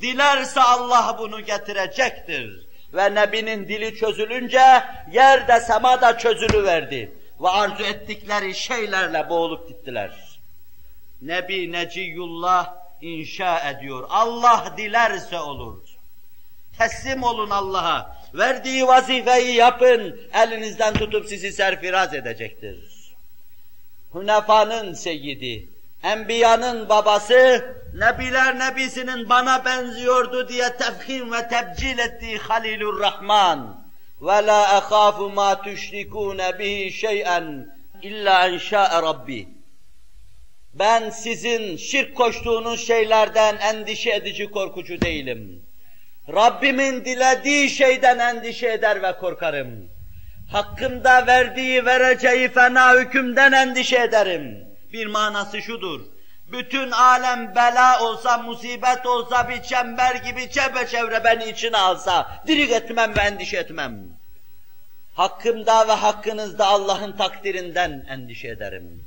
Dilerse Allah bunu getirecektir. Ve Nebinin dili çözülünce yerde semada çözülüverdi. Ve arzu ettikleri şeylerle boğulup gittiler. Nebi Neciyullah inşa ediyor. Allah dilerse olur. Teslim olun Allah'a. Verdiği vazifeyi yapın. Elinizden tutup sizi serfiraz edecektir. Hünefanın seyyidi, Enbiyanın babası, Nebiler Nebisinin bana benziyordu diye tefhim ve tebcil ettiği Halilur Rahman. La ehâfu mâ tüşrikûne bihi şey'en illa en şâ'e Rabbi. Ben sizin şirk koştuğunuz şeylerden endişe edici korkucu değilim. Rabbimin dilediği şeyden endişe eder ve korkarım. Hakkımda verdiği vereceği fena hükümden endişe ederim. Bir manası şudur. Bütün alem bela olsa, musibet olsa bir çember gibi çepeçevre beni içine alsa, dirik etmem ve endişe etmem. Hakkımda ve hakkınızda Allah'ın takdirinden endişe ederim.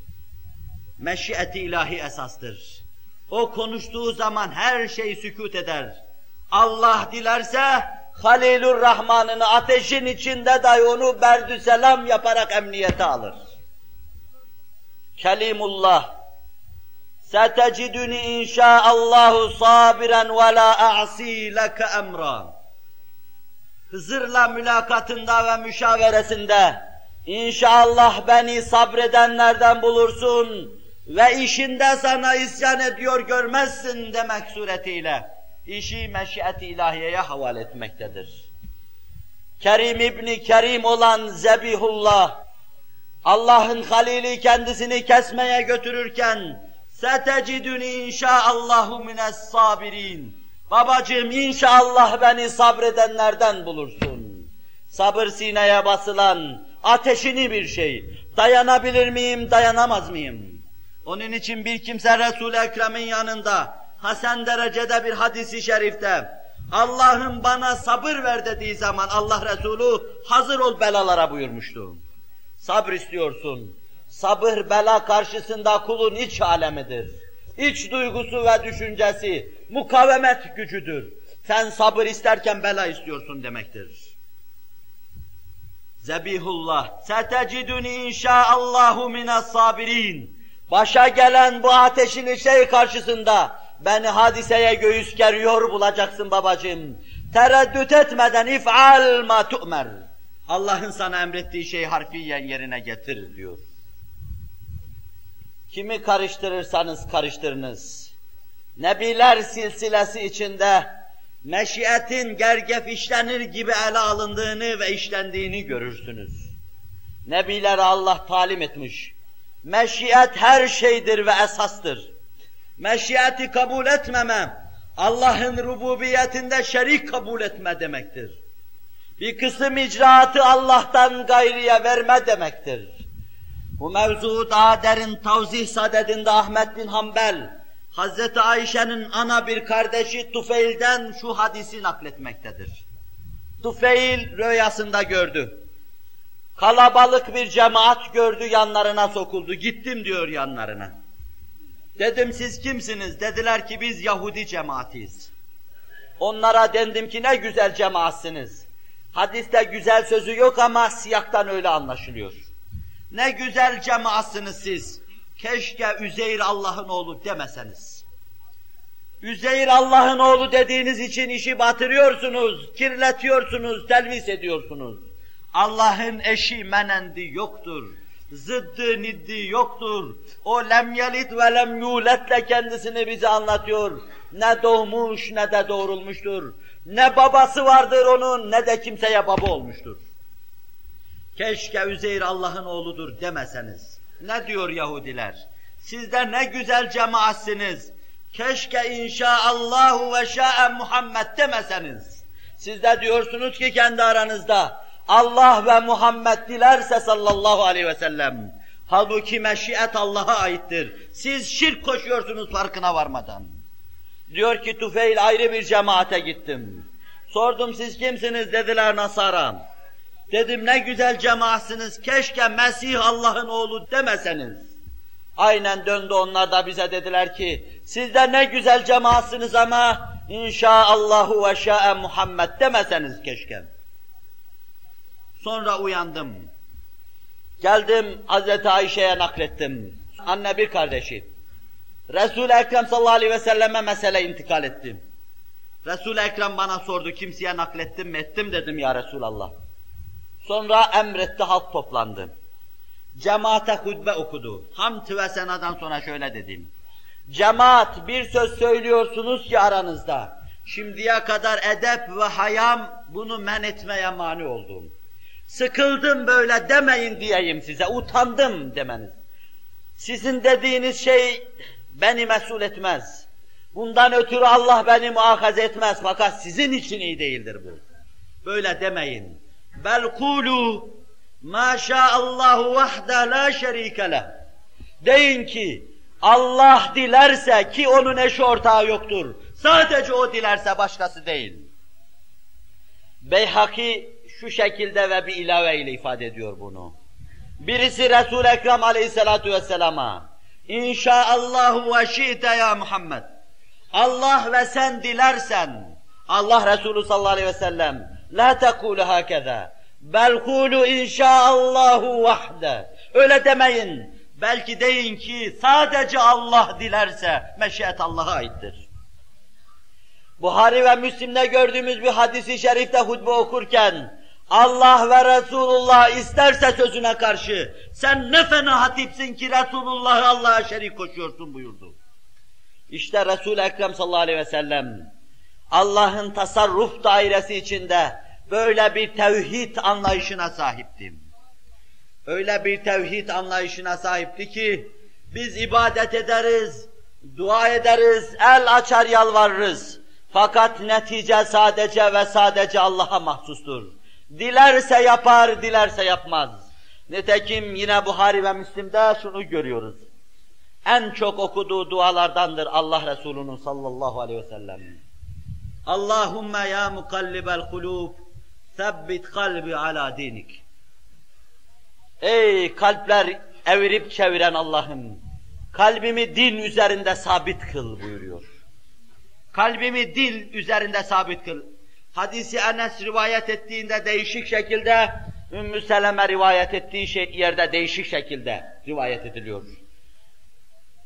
Meşiyeti ilahi esastır. O konuştuğu zaman her şey sükut eder. Allah dilerse Halilur Rahman'ını ateşin içinde dahi onu berdü selam yaparak emniyete alır. Kelimullah Seteciduni inşaallahu sabiren ve la a'si leke emra. Hızır'la mülakatında ve müşaveresinde inşallah beni sabredenlerden bulursun ve işinde sana isyan ediyor görmezsin demek suretiyle işi meşiyet-i ilahiyeye havale etmektedir. Kerim İbni Kerim olan Zebihullah, Allah'ın halili kendisini kesmeye götürürken seteciduni inşaallahu mines sabirin. Babacığım inşallah beni sabredenlerden bulursun. Sabır sineye basılan ateşini bir şey. Dayanabilir miyim, dayanamaz mıyım? Onun için bir kimse Resul-i Ekrem'in yanında hasen derecede bir hadisi şerifte Allah'ım bana sabır ver dediği zaman Allah Resulü hazır ol belalara buyurmuştu. Sabır istiyorsun. Sabır bela karşısında kulun iç alemidir. İç duygusu ve düşüncesi, mukavemet gücüdür. Sen sabır isterken bela istiyorsun demektir. Zebihullah, seteciduni inşaallahu minas sabirin. Başa gelen bu ateşin şey karşısında beni hadiseye göğüs geriyor bulacaksın babacığım. Tereddüt etmeden if'al ma tu'mer. Allah'ın sana emrettiği şeyi harfiyen yerine getir diyor. Kimi karıştırırsanız karıştırınız. Nebiler silsilesi içinde meşiyetin gergef işlenir gibi ele alındığını ve işlendiğini görürsünüz. Nebilere Allah talim etmiş. Meşiyet her şeydir ve esastır. Meşiyeti kabul etmeme, Allah'ın rububiyetinde şerik kabul etme demektir. Bir kısım icraatı Allah'tan gayriye verme demektir. Bu mevzu daha derin tavzih sadedinde Ahmet bin Hanbel, Hazreti Ayşe'nin ana bir kardeşi Tufeil'den şu hadisi nakletmektedir. Tufeil rüyasında gördü. Kalabalık bir cemaat gördü, yanlarına sokuldu. Gittim diyor yanlarına. Dedim siz kimsiniz? Dediler ki biz Yahudi cemaatiyiz. Onlara dendim ki ne güzel cemaatsiniz. Hadiste güzel sözü yok ama siyaktan öyle anlaşılıyor. Ne güzel cemaatsınız siz. Keşke Üzeyr Allah'ın oğlu demeseniz. Üzeyr Allah'ın oğlu dediğiniz için işi batırıyorsunuz, kirletiyorsunuz, telvis ediyorsunuz. Allah'ın eşi menendi yoktur. Zıddı niddi yoktur. O lem yelit ve lem yuletle kendisini bize anlatıyor. Ne doğmuş ne de doğrulmuştur. Ne babası vardır onun ne de kimseye baba olmuştur. Keşke Üzeyr Allah'ın oğludur demeseniz. Ne diyor Yahudiler? Siz de ne güzel cemaatsiniz. Keşke inşaallahu ve şa'e Muhammed demeseniz. Siz de diyorsunuz ki kendi aranızda Allah ve Muhammed dilerse sallallahu aleyhi ve sellem. Halbuki meşiyet Allah'a aittir. Siz şirk koşuyorsunuz farkına varmadan. Diyor ki Tufeil ayrı bir cemaate gittim. Sordum siz kimsiniz dediler Nasara. Dedim ne güzel cemaatsiniz keşke Mesih Allah'ın oğlu demeseniz. Aynen döndü onlar da bize dediler ki siz de ne güzel cemaatsiniz ama inşaallahu ve şa'e Muhammed demeseniz keşke. Sonra uyandım. Geldim Hazreti Ayşe'ye naklettim. Anne bir kardeşi. Resul-i Ekrem sallallahu aleyhi ve selleme mesele intikal ettim. Resul-i Ekrem bana sordu, kimseye naklettim mi ettim dedim ya Resulallah. Sonra emretti, halk toplandı. Cemaate hutbe okudu. Hamd ve senadan sonra şöyle dedim. Cemaat bir söz söylüyorsunuz ki aranızda. Şimdiye kadar edep ve hayam bunu men etmeye mani oldum. Sıkıldım böyle demeyin diyeyim size, utandım demeniz. Sizin dediğiniz şey beni mesul etmez. Bundan ötürü Allah beni muhakaz etmez fakat sizin için iyi değildir bu. Böyle demeyin. Bel kulu ma Allahu vahde la şerike leh. Deyin ki Allah dilerse ki onun eşi ortağı yoktur. Sadece o dilerse başkası değil. Beyhaki şu şekilde ve bir ilave ile ifade ediyor bunu. Birisi Resul-i Ekrem aleyhissalatu vesselama İnşaallahu ve şi'te ya Muhammed. Allah ve sen dilersen, Allah Resulü sallallahu aleyhi ve sellem, la tekulu hakeza, bel kulu inşaallahu vahde. Öyle demeyin. Belki deyin ki sadece Allah dilerse meşiyet Allah'a aittir. Buhari ve Müslim'de gördüğümüz bir hadisi şerifte hutbe okurken Allah ve Resulullah isterse sözüne karşı sen ne fena hatipsin ki Resulullah'ı Allah'a şerik koşuyorsun buyurdu. İşte Resul-i Ekrem sallallahu aleyhi ve sellem Allah'ın tasarruf dairesi içinde böyle bir tevhid anlayışına sahiptim. Öyle bir tevhid anlayışına sahipti ki biz ibadet ederiz, dua ederiz, el açar yalvarırız. Fakat netice sadece ve sadece Allah'a mahsustur. Dilerse yapar, dilerse yapmaz. Nitekim yine Buhari ve Müslim'de şunu görüyoruz. En çok okuduğu dualardandır Allah Resulü'nün sallallahu aleyhi ve sellem. Allahümme ya mukallibel kulub, sebbit kalbi ala dinik. Ey kalpler evirip çeviren Allah'ım, kalbimi din üzerinde sabit kıl buyuruyor. Kalbimi dil üzerinde sabit kıl. Hadisi Enes rivayet ettiğinde değişik şekilde, Ümmü Seleme rivayet ettiği şey, yerde değişik şekilde rivayet ediliyor.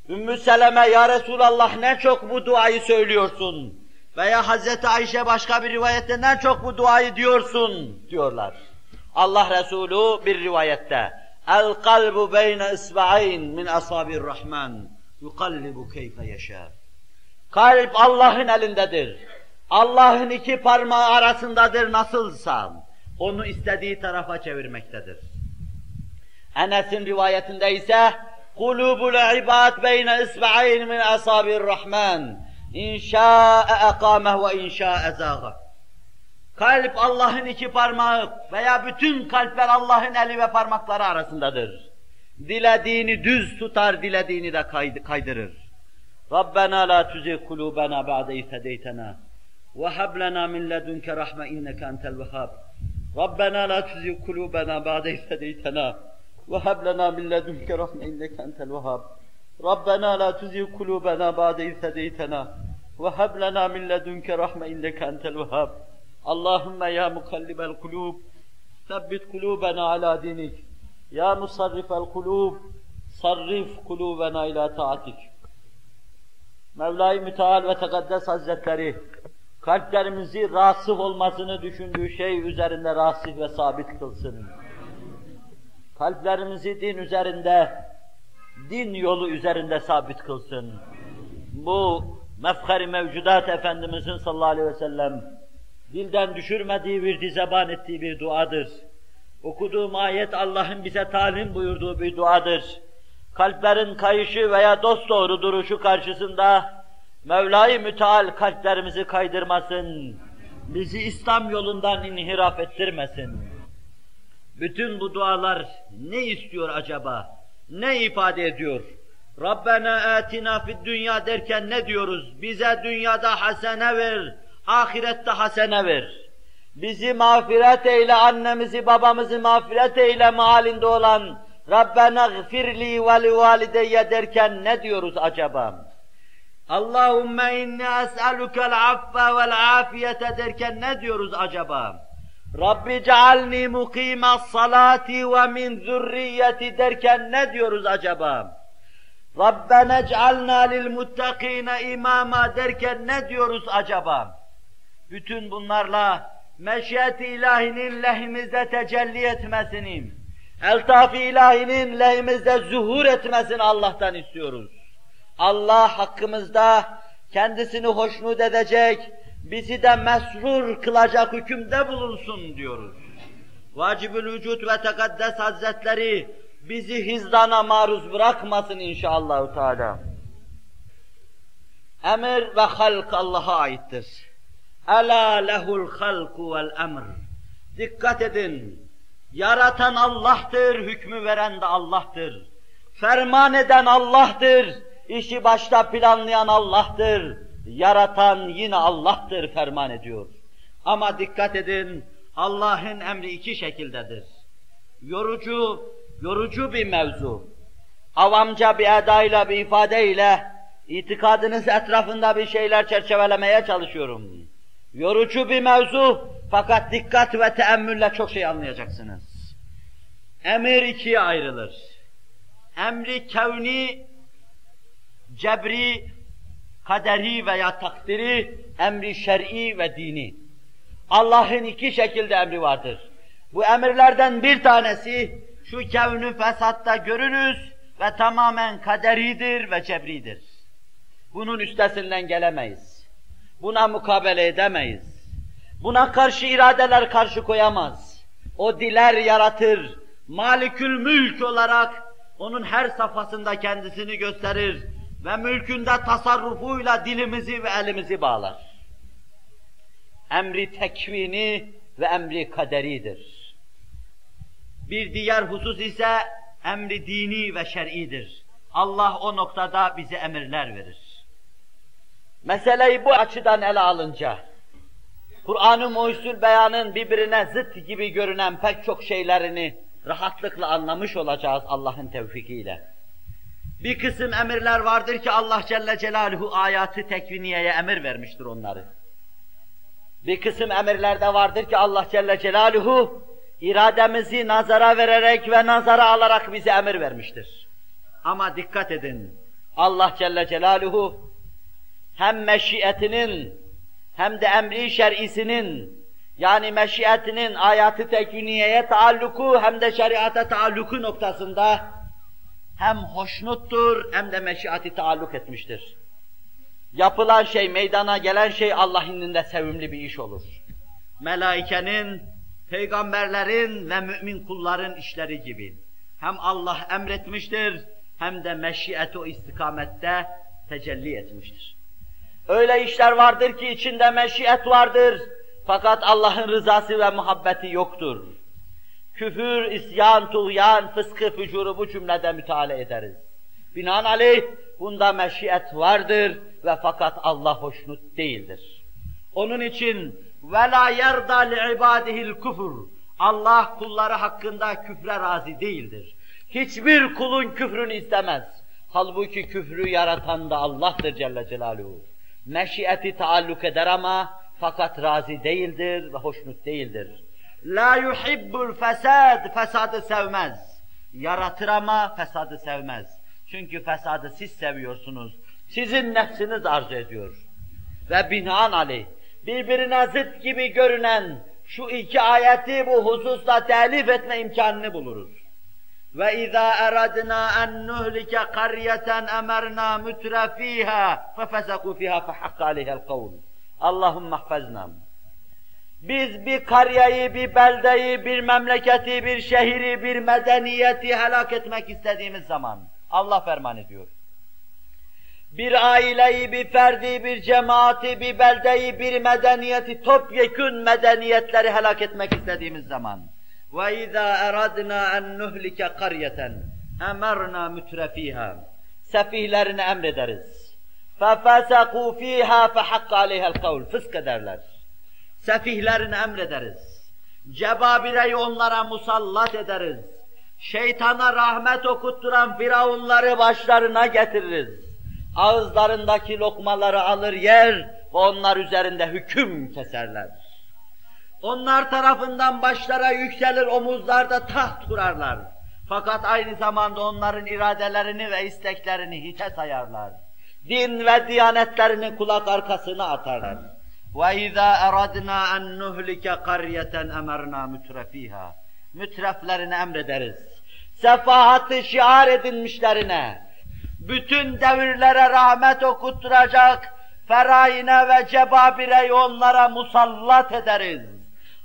Ümmü Seleme, Ya Resulallah ne çok bu duayı söylüyorsun. Veya Hazreti Ayşe başka bir rivayette ne çok bu duayı diyorsun diyorlar. Allah Resulü bir rivayette El kalbu beyne isba'ayn min asabir rahman yukallibu keyfe yeşâ. Kalp Allah'ın elindedir. Allah'ın iki parmağı arasındadır nasılsa onu istediği tarafa çevirmektedir. Enes'in rivayetinde ise kulubul ibad beyne isba'ayn min asabir rahman inşa'e ekameh ve inşa'e zâgah. Kalp Allah'ın iki parmağı veya bütün kalpler Allah'ın eli ve parmakları arasındadır. Dilediğini düz tutar, dilediğini de kaydırır. Rabbena la tuzigh kulubana ba'de iz وهب لنا من لدنك رحمة إنك أنت الوهاب ربنا لا تزغ قلوبنا بعد إذ هديتنا وهب لنا من لدنك رحمة إنك أنت الوهاب ربنا لا تزغ قلوبنا بعد إذ هديتنا وهب لنا من لدنك رحمة إنك أنت الوهاب اللهم يا مقلب القلوب ثبت قلوبنا على دينك يا مصرف القلوب صرف قلوبنا إلى طاعتك Mevla-i Müteal ve Tekaddes Hazretleri kalplerimizi rasih olmasını düşündüğü şey üzerinde rasih ve sabit kılsın. Kalplerimizi din üzerinde, din yolu üzerinde sabit kılsın. Bu mefhari mevcudat Efendimizin sallallahu aleyhi ve sellem dilden düşürmediği bir dizeban ettiği bir duadır. Okuduğum ayet Allah'ın bize talim buyurduğu bir duadır. Kalplerin kayışı veya dosdoğru duruşu karşısında Mevla-i Müteal kalplerimizi kaydırmasın, bizi İslam yolundan inhiraf ettirmesin. Bütün bu dualar ne istiyor acaba? Ne ifade ediyor? Rabbena atina fid dünya derken ne diyoruz? Bize dünyada hasene ver, ahirette hasene ver. Bizi mağfiret eyle, annemizi babamızı mağfiret eyle halinde olan Rabbena gfirli ve li derken ne diyoruz acaba? Allahümme inni es'alukel affe vel afiyete derken ne diyoruz acaba? Rabbi cealni mukime salati ve min zürriyeti derken ne diyoruz acaba? Rabbena cealna lil muttakine imama derken ne diyoruz acaba? Bütün bunlarla meşiyet ilahinin lehimizde tecelli etmesini, eltaf-ı ilahinin lehimizde zuhur etmesini Allah'tan istiyoruz. Allah hakkımızda kendisini hoşnut edecek, bizi de mesrur kılacak hükümde bulunsun diyoruz. Vacibül vücut ve tekaddes hazretleri bizi hizdana maruz bırakmasın inşallah Teala. Emir ve halk Allah'a aittir. Ela lehul halku vel emr. Dikkat edin. Yaratan Allah'tır, hükmü veren de Allah'tır. Ferman eden Allah'tır, işi başta planlayan Allah'tır. Yaratan yine Allah'tır ferman ediyor. Ama dikkat edin, Allah'ın emri iki şekildedir. Yorucu, yorucu bir mevzu. Avamca bir edayla, bir ifadeyle itikadınız etrafında bir şeyler çerçevelemeye çalışıyorum. Yorucu bir mevzu fakat dikkat ve teemmülle çok şey anlayacaksınız. Emir ikiye ayrılır. Emri kevni, cebri, kaderi veya takdiri, emri şer'i ve dini. Allah'ın iki şekilde emri vardır. Bu emirlerden bir tanesi şu kevnü fesatta görünüz ve tamamen kaderidir ve cebridir. Bunun üstesinden gelemeyiz. Buna mukabele edemeyiz. Buna karşı iradeler karşı koyamaz. O diler yaratır. Malikül mülk olarak onun her safhasında kendisini gösterir ve mülkünde tasarrufuyla dilimizi ve elimizi bağlar. Emri tekvini ve emri kaderidir. Bir diğer husus ise emri dini ve şer'idir. Allah o noktada bize emirler verir. Meseleyi bu açıdan ele alınca, Kur'an-ı Muhyüzül Beyan'ın birbirine zıt gibi görünen pek çok şeylerini rahatlıkla anlamış olacağız Allah'ın tevfikiyle. Bir kısım emirler vardır ki Allah Celle Celaluhu ayatı tekviniyeye emir vermiştir onları. Bir kısım emirler de vardır ki Allah Celle Celaluhu irademizi nazara vererek ve nazara alarak bize emir vermiştir. Ama dikkat edin, Allah Celle Celaluhu hem meşiyetinin hem de emri şer'isinin yani meşiyetinin ayatı tekviniyeye taalluku hem de şeriata taalluku noktasında hem hoşnuttur hem de meşiati taalluk etmiştir. Yapılan şey, meydana gelen şey Allah indinde sevimli bir iş olur. Melaikenin, peygamberlerin ve mümin kulların işleri gibi. Hem Allah emretmiştir, hem de meşiyeti o istikamette tecelli etmiştir. Öyle işler vardır ki içinde meşiyet vardır, fakat Allah'ın rızası ve muhabbeti yoktur Küfür, isyan, tuğyan, fıskı, fücuru bu cümlede müteala ederiz. Binaenaleyh bunda meşiyet vardır ve fakat Allah hoşnut değildir. Onun için وَلَا يَرْضَى لِعِبَادِهِ الْكُفُرُ Allah kulları hakkında küfre razı değildir. Hiçbir kulun küfrünü istemez. Halbuki küfrü yaratan da Allah'tır Celle Celaluhu. Meşiyeti taalluk eder ama fakat razı değildir ve hoşnut değildir. La yuhibbul fesad, fesadı sevmez. Yaratır ama fesadı sevmez. Çünkü fesadı siz seviyorsunuz. Sizin nefsiniz arzu ediyor. Ve binaenaleyh birbirine zıt gibi görünen şu iki ayeti bu hususla telif etme imkanını buluruz. Ve izâ eradna en nuhlike qaryeten emerna mutrafiha fefesakû fiha fehakka aleyhel kavl. Allahümme ahfazna. Biz bir karyeyi, bir beldeyi, bir memleketi, bir şehri, bir medeniyeti helak etmek istediğimiz zaman Allah ferman ediyor. Bir aileyi, bir ferdi, bir cemaati, bir beldeyi, bir medeniyeti, topyekün medeniyetleri helak etmek istediğimiz zaman وَاِذَا اَرَدْنَا اَنْ نُهْلِكَ قَرْيَةً اَمَرْنَا مُتْرَف۪يهَا Sefihlerini emrederiz. فَفَسَقُوا ف۪يهَا فَحَقَّ عَلَيْهَا الْقَوْلِ Fısk ederler sefihlerini emrederiz. Cebabire'yi onlara musallat ederiz. Şeytana rahmet okutturan firavunları başlarına getiririz. ağızlarındaki lokmaları alır yer ve onlar üzerinde hüküm keserler. Onlar tarafından başlara yükselir, omuzlarda taht kurarlar. Fakat aynı zamanda onların iradelerini ve isteklerini hiçe sayarlar. Din ve diyanetlerini kulak arkasına atarlar. وَاِذَا اَرَدْنَا اَنْ نُهْلِكَ قَرْيَةً اَمَرْنَا مُتْرَف۪يهَا Mütreflerine emrederiz. Sefahatı şiar edinmişlerine, bütün devirlere rahmet okutturacak ferayine ve cebabireyi onlara musallat ederiz.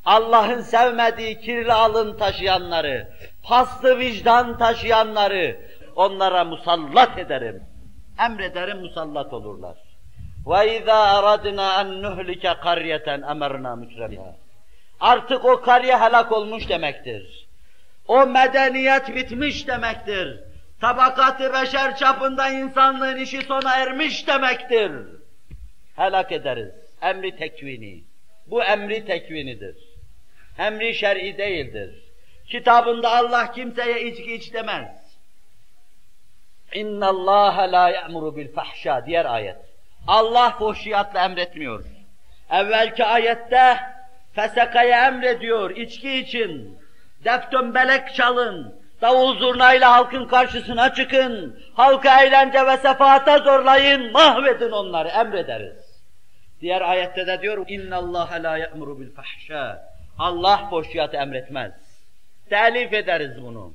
Allah'ın sevmediği kirli alın taşıyanları, paslı vicdan taşıyanları onlara musallat ederim. Emrederim musallat olurlar. وَاِذَا اَرَدْنَا اَنْ نُهْلِكَ قَرْيَةً اَمَرْنَا مُتْرَبِهَا Artık o kariye helak olmuş demektir. O medeniyet bitmiş demektir. Tabakatı beşer çapında insanlığın işi sona ermiş demektir. Helak ederiz. Emri tekvini. Bu emri tekvinidir. Emri şer'i değildir. Kitabında Allah kimseye içki iç demez. İnna Allah la ya'muru bil fahşa diğer ayet. Allah fuhşiyatla emretmiyor. Evvelki ayette fesekaya emrediyor içki için. Deftön belek çalın, davul zurnayla halkın karşısına çıkın, halkı eğlence ve sefahata zorlayın, mahvedin onları emrederiz. Diğer ayette de diyor, اِنَّ اللّٰهَ لَا يَأْمُرُ بِالْفَحْشَى Allah boşyatı emretmez. Telif ederiz bunu.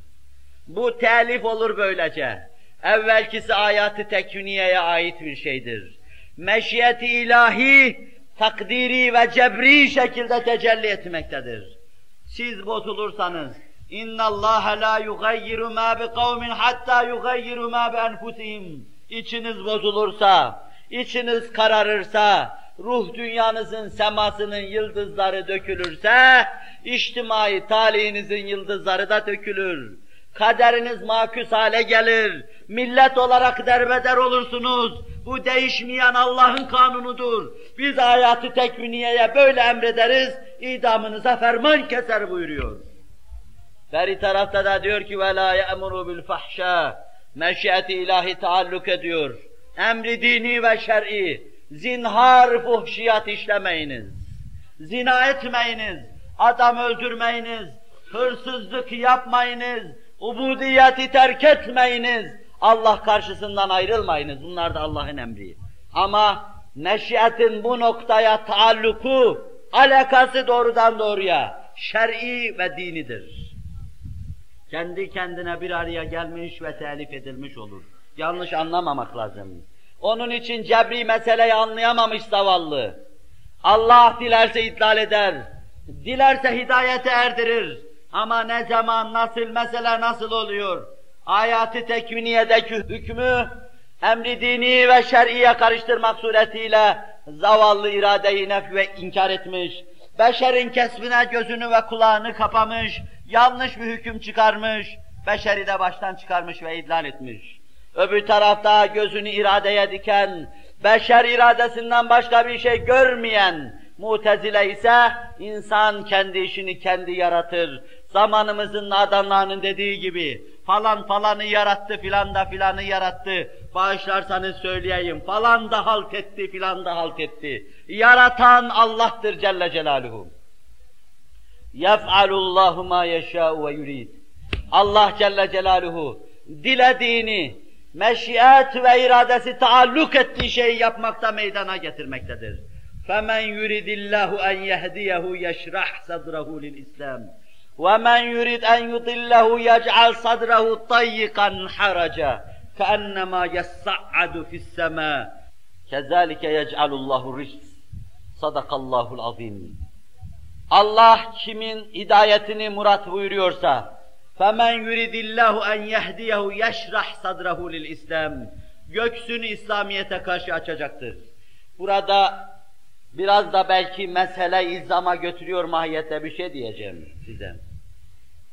Bu telif olur böylece. Evvelkisi ayatı teküniyeye ait bir şeydir. Meşiyeti ilahi, takdiri ve cebri şekilde tecelli etmektedir. Siz bozulursanız, اِنَّ اللّٰهَ لَا يُغَيِّرُ مَا بِقَوْمٍ حَتَّى يُغَيِّرُ مَا بِأَنْفُسِهِمْ İçiniz bozulursa, içiniz kararırsa, ruh dünyanızın semasının yıldızları dökülürse, içtimai talihinizin yıldızları da dökülür. Kaderiniz maküs hale gelir, millet olarak derbeder olursunuz. Bu değişmeyen Allah'ın kanunudur. Biz hayatı tekviniyeye böyle emrederiz, idamınıza ferman keser buyuruyor. Beri tarafta da diyor ki وَلَا يَأْمُرُ بِالْفَحْشَى Meşiyeti ilahi taalluk ediyor. Emri dini ve şer'i. Zinhar fuhşiyat işlemeyiniz. Zina etmeyiniz. Adam öldürmeyiniz. Hırsızlık yapmayınız. Ubudiyeti terk etmeyiniz. Allah karşısından ayrılmayınız. Bunlar da Allah'ın emri. Ama neşiyetin bu noktaya taalluku, alakası doğrudan doğruya şer'i ve dinidir. Kendi kendine bir araya gelmiş ve telif edilmiş olur. Yanlış anlamamak lazım. Onun için cebri meseleyi anlayamamış zavallı. Allah dilerse idlal eder, dilerse hidayete erdirir. Ama ne zaman, nasıl, mesele nasıl oluyor? Ayatı tekviniyedeki hükmü, emri dini ve şer'iye karıştırmak suretiyle zavallı iradeyi nef ve inkar etmiş, beşerin kesbine gözünü ve kulağını kapamış, yanlış bir hüküm çıkarmış, beşeri de baştan çıkarmış ve idlal etmiş. Öbür tarafta gözünü iradeye diken, beşer iradesinden başka bir şey görmeyen mutezile ise insan kendi işini kendi yaratır. Zamanımızın adamlarının dediği gibi falan falanı yarattı filan da filanı yarattı. Bağışlarsanız söyleyeyim falan da halt etti filan da halt etti. Yaratan Allah'tır Celle Celaluhu. Yef'alullahu ma yeşâ'u ve yurid. Allah Celle Celaluhu dilediğini, meşiyet ve iradesi taalluk ettiği şeyi yapmakta meydana getirmektedir. فَمَنْ يُرِدِ اللّٰهُ اَنْ يَهْدِيَهُ يَشْرَحْ صَدْرَهُ لِلْإِسْلَامِ وَمَنْ يُرِدْ اَنْ يُضِلَّهُ يَجْعَلْ صَدْرَهُ طَيِّقًا حَرَجًا كَأَنَّمَا يَصَّعَّدُ فِي السَّمَاءِ كَذَٰلِكَ يَجْعَلُ اللّٰهُ الرِّجْسِ صَدَقَ اللّٰهُ الْعَظِيمِ Allah kimin hidayetini murat buyuruyorsa, فَمَنْ يُرِدِ اللّٰهُ اَنْ يَهْدِيَهُ يَشْرَحْ صَدْرَهُ لِلْإِسْلَامِ Göksünü İslamiyet'e karşı açacaktır. Burada biraz da belki mesele izama götürüyor mahiyette bir şey diyeceğim size.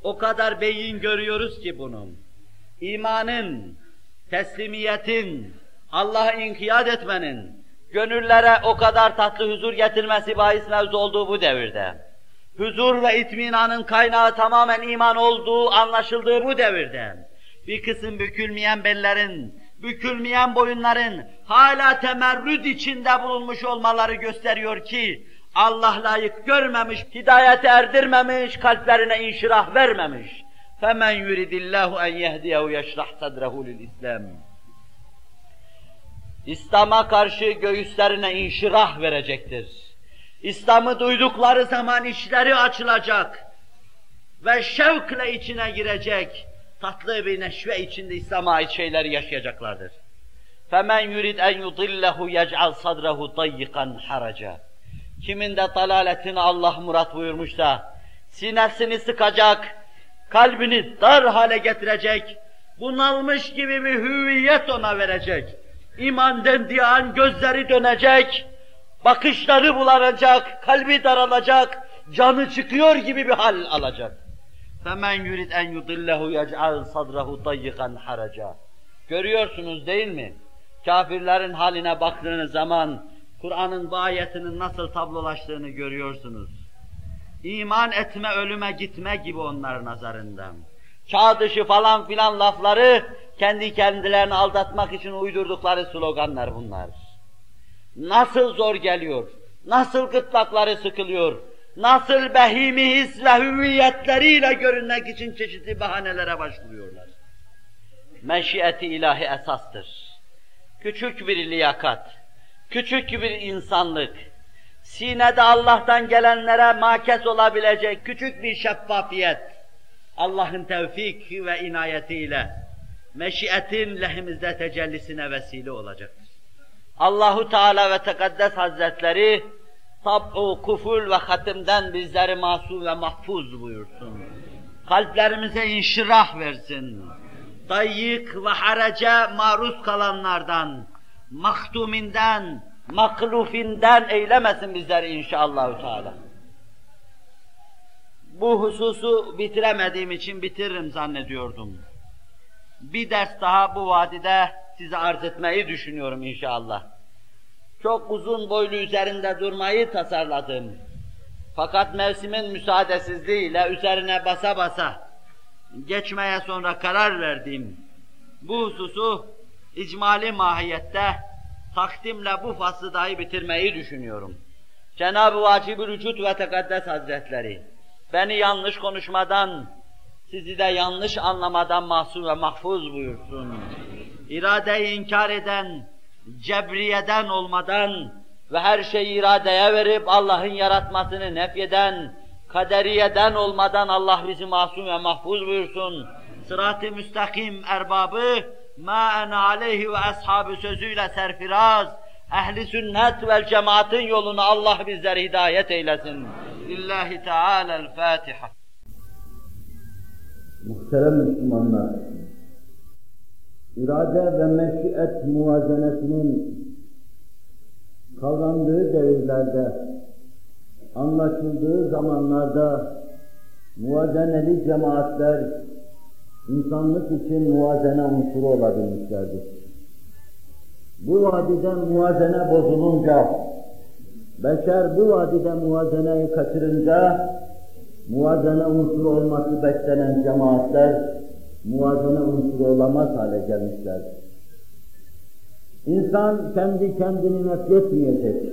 O kadar beyin görüyoruz ki bunun. İmanın, teslimiyetin, Allah'a inkiyat etmenin, gönüllere o kadar tatlı huzur getirmesi bahis mevzu olduğu bu devirde. Huzur ve itminanın kaynağı tamamen iman olduğu anlaşıldığı bu devirde. Bir kısım bükülmeyen bellerin, bükülmeyen boyunların hala temerrüd içinde bulunmuş olmaları gösteriyor ki Allah layık görmemiş, hidayete erdirmemiş, kalplerine inşirah vermemiş. فَمَنْ يُرِدِ اللّٰهُ اَنْ يَهْدِيَهُ يَشْرَحْ صَدْرَهُ لِلْاِسْلَامِ İslam'a karşı göğüslerine inşirah verecektir. İslam'ı duydukları zaman işleri açılacak ve şevkle içine girecek, tatlı bir neşve içinde İslam'a ait şeyleri yaşayacaklardır. فَمَنْ يُرِدْ اَنْ يُضِلَّهُ يَجْعَلْ صَدْرَهُ ضَيِّقًا حَرَجًا Kimin de dalaletini Allah murat buyurmuşsa, sinesini sıkacak, kalbini dar hale getirecek, bunalmış gibi bir hüviyet ona verecek. İman dendiği an gözleri dönecek, bakışları bulanacak, kalbi daralacak, canı çıkıyor gibi bir hal alacak. فَمَنْ يُرِدْ اَنْ يُضِلَّهُ يَجْعَلْ صَدْرَهُ ضَيِّقًا حَرَجًا Görüyorsunuz değil mi? Kafirlerin haline baktığınız zaman Kur'an'ın bu ayetinin nasıl tablolaştığını görüyorsunuz. İman etme, ölüme gitme gibi onlar nazarından. Çağ falan filan lafları kendi kendilerini aldatmak için uydurdukları sloganlar bunlar. Nasıl zor geliyor, nasıl gırtlakları sıkılıyor, nasıl behimi his ve hüviyetleriyle görünmek için çeşitli bahanelere başvuruyorlar. Meşiyeti ilahi esastır. Küçük bir liyakat, küçük bir insanlık, sinede Allah'tan gelenlere makes olabilecek küçük bir şeffafiyet, Allah'ın tevfik ve inayetiyle meşiyetin lehimizde tecellisine vesile olacaktır. Allahu Teala ve Tekaddes Hazretleri tab'u kuful ve hatimden bizleri masum ve mahfuz buyursun. Kalplerimize inşirah versin. Dayyık ve harece maruz kalanlardan, mahtuminden, maklufinden eylemesin bizleri inşallah Teala. Bu hususu bitiremediğim için bitiririm zannediyordum. Bir ders daha bu vadide size arz etmeyi düşünüyorum inşallah. Çok uzun boylu üzerinde durmayı tasarladım. Fakat mevsimin müsaadesizliğiyle üzerine basa basa geçmeye sonra karar verdim. Bu hususu icmali mahiyette takdimle bu faslı dahi bitirmeyi düşünüyorum. Cenab-ı Vacib-ül Vücud ve Tekaddes Hazretleri beni yanlış konuşmadan, sizi de yanlış anlamadan mahsur ve mahfuz buyursun. İradeyi inkar eden, cebriyeden olmadan ve her şeyi iradeye verip Allah'ın yaratmasını nefyeden, kaderiyeden olmadan Allah bizi masum ve mahfuz buyursun. Sırat-ı müstakim erbabı, ma ene aleyhi ve ashabı sözüyle serfiraz, ehli sünnet vel cemaatin yolunu Allah bizleri hidayet eylesin. Lillahi Teala'l-Fatiha. Muhterem Müslümanlar, irade ve meşiyet muvazenesinin kavrandığı devirlerde, anlaşıldığı zamanlarda muvazeneli cemaatler insanlık için muvazene unsuru olabilmişlerdir. Bu vadide muvazene bozulunca, beşer bu vadide muvazeneyi kaçırınca, muvazene unsuru olması beklenen cemaatler, muvazene unsuru olamaz hale gelmişlerdir. İnsan kendi kendini nefretmeyecek.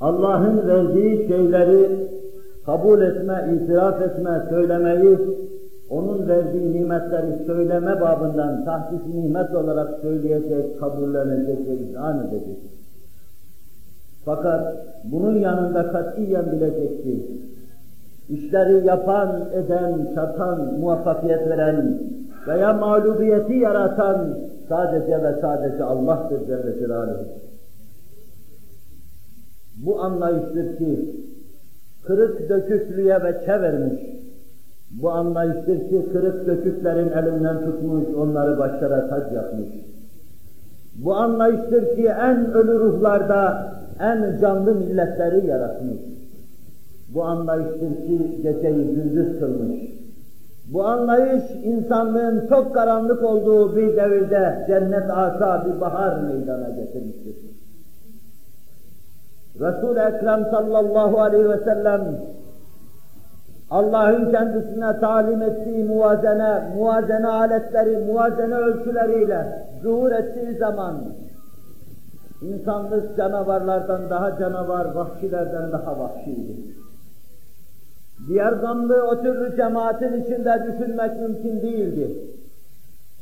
Allah'ın verdiği şeyleri kabul etme, itiraf etme, söylemeyi onun verdiği nimetleri söyleme babından tahsis nimet olarak söyleyecek, kabullenecek ve izan edecek. Fakat bunun yanında katiyen bilecek ki, işleri yapan, eden, çatan, muvaffakiyet veren veya mağlubiyeti yaratan sadece ve sadece Allah'tır Celle Celaluhu. Bu anlayıştır ki, kırık döküklüğe ve vermiş, bu anlayıştır ki kırık döküklerin elinden tutmuş, onları başlara tac yapmış. Bu anlayıştır ki en ölü ruhlarda en canlı milletleri yaratmış. Bu anlayıştır ki geceyi gündüz kılmış. Bu anlayış insanlığın çok karanlık olduğu bir devirde cennet asa bir bahar meydana getirmiştir. Resul-i Ekrem sallallahu aleyhi ve sellem Allah'ın kendisine talim ettiği muvazene, muvazene aletleri, muvazene ölçüleriyle zuhur ettiği zaman insanlık canavarlardan daha canavar, vahşilerden daha vahşiydi. Diğer gamlı o türlü cemaatin içinde düşünmek mümkün değildi.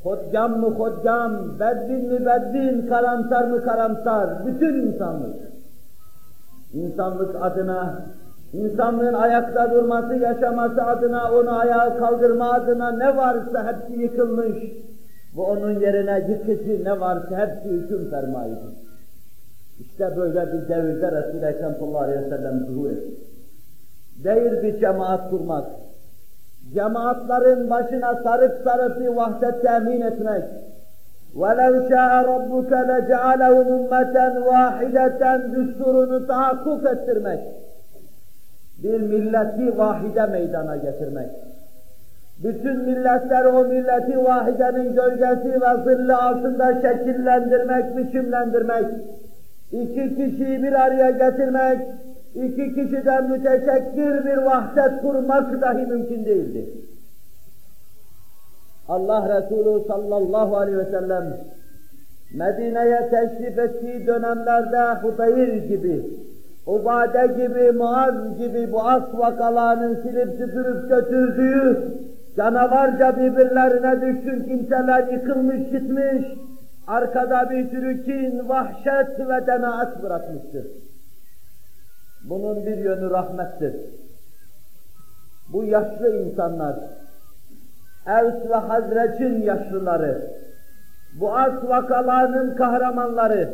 Hodgam mı hodgam, beddin mi beddin, karamsar mı karamsar, bütün insanlık. İnsanlık adına, insanlığın ayakta durması, yaşaması adına, onu ayağa kaldırma adına ne varsa hepsi yıkılmış. Bu onun yerine yıkıcı ne varsa hepsi hüküm fermaydı. İşte böyle bir devirde Resul-i Ekrem sallallahu aleyhi ve sellem zuhur etti. Değil bir cemaat kurmak, cemaatlerin başına sarıp sarıp bir vahdet temin etmek, وَلَوْ شَاءَ رَبُّكَ لَجَعَلَهُمْ اُمَّةً vahideten düsturunu tahakkuk ettirmek, bir milleti vahide meydana getirmek, bütün milletler o milleti vahidenin gölgesi ve zilli altında şekillendirmek, biçimlendirmek, iki kişiyi bir araya getirmek, iki kişiden müteşekkir bir vahdet kurmak dahi mümkün değildi. Allah Resulü sallallahu aleyhi ve sellem Medine'ye teşrif ettiği dönemlerde Hudayr gibi, Ubade gibi, Muaz gibi bu as vakalarının silip süpürüp götürdüğü canavarca birbirlerine düşkün kimseler yıkılmış gitmiş, arkada bir sürü kin, vahşet ve denaat bırakmıştır. Bunun bir yönü rahmettir. Bu yaşlı insanlar, Evs ve Hazreç'in yaşlıları, bu as vakalarının kahramanları,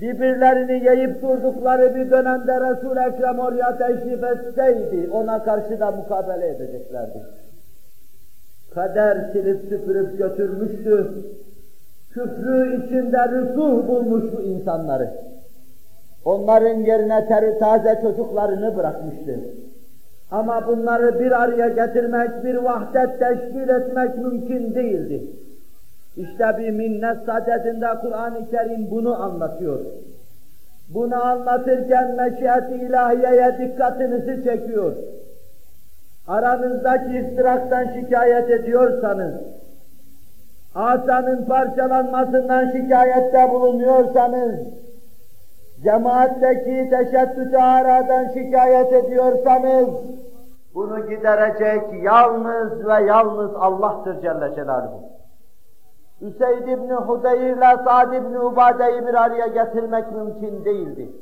birbirlerini yiyip durdukları bir dönemde Resul-i Ekrem oraya teşrif etseydi, ona karşı da mukabele edeceklerdi. Kader silip süpürüp götürmüştü, küfrü içinde rüsuh bulmuş bu insanları. Onların yerine teri taze çocuklarını bırakmıştı. Ama bunları bir araya getirmek, bir vahdet teşkil etmek mümkün değildi. İşte bir minnet sadedinde Kur'an-ı Kerim bunu anlatıyor. Bunu anlatırken meşiyet-i ilahiyeye dikkatinizi çekiyor. Aranızdaki iftiraktan şikayet ediyorsanız, asanın parçalanmasından şikayette bulunuyorsanız, cemaatteki teşettüt aradan şikayet ediyorsanız, bunu giderecek yalnız ve yalnız Allah'tır Celle Celaluhu. Üseyd İbni Hudeyr ile Sa'd İbni Ubade'yi bir araya getirmek mümkün değildi.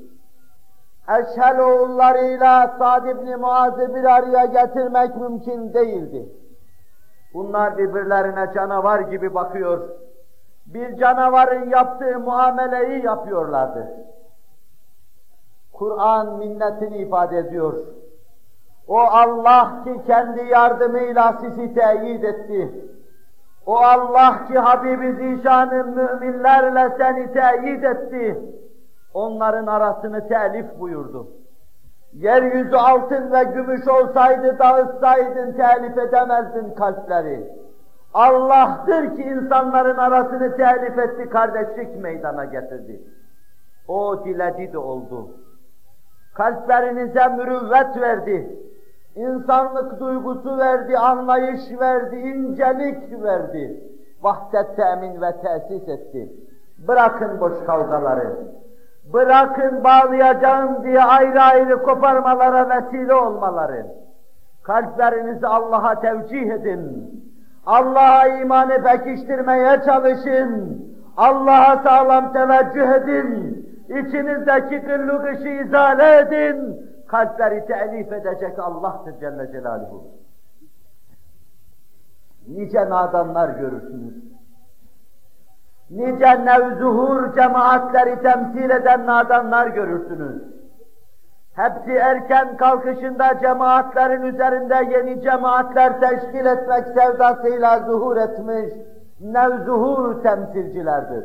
Eşhel oğullarıyla Sa'd İbni Muaz'ı bir araya getirmek mümkün değildi. Bunlar birbirlerine canavar gibi bakıyor. Bir canavarın yaptığı muameleyi yapıyorlardı. Kur'an minnetini ifade ediyor. O Allah ki kendi yardımıyla sizi teyit etti. O Allah ki Habibi Zişan'ın müminlerle seni teyit etti. Onların arasını telif buyurdu. Yeryüzü altın ve gümüş olsaydı dağıtsaydın telif edemezdin kalpleri. Allah'tır ki insanların arasını telif etti, kardeşlik meydana getirdi. O diledi de oldu. Kalplerinize mürüvvet verdi. İnsanlık duygusu verdi, anlayış verdi, incelik verdi. Vahdet temin ve tesis etti. Bırakın boş kavgaları. Bırakın bağlayacağım diye ayrı ayrı koparmalara vesile olmaları. Kalplerinizi Allah'a tevcih edin. Allah'a imanı pekiştirmeye çalışın. Allah'a sağlam teveccüh edin. İçinizdeki kırlık ışığı izale edin kalpleri telif edecek Allah'tır Celle Celaluhu. Nice nadanlar görürsünüz. Nice nevzuhur cemaatleri temsil eden nadanlar görürsünüz. Hepsi erken kalkışında cemaatlerin üzerinde yeni cemaatler teşkil etmek sevdasıyla zuhur etmiş nevzuhur temsilcilerdir.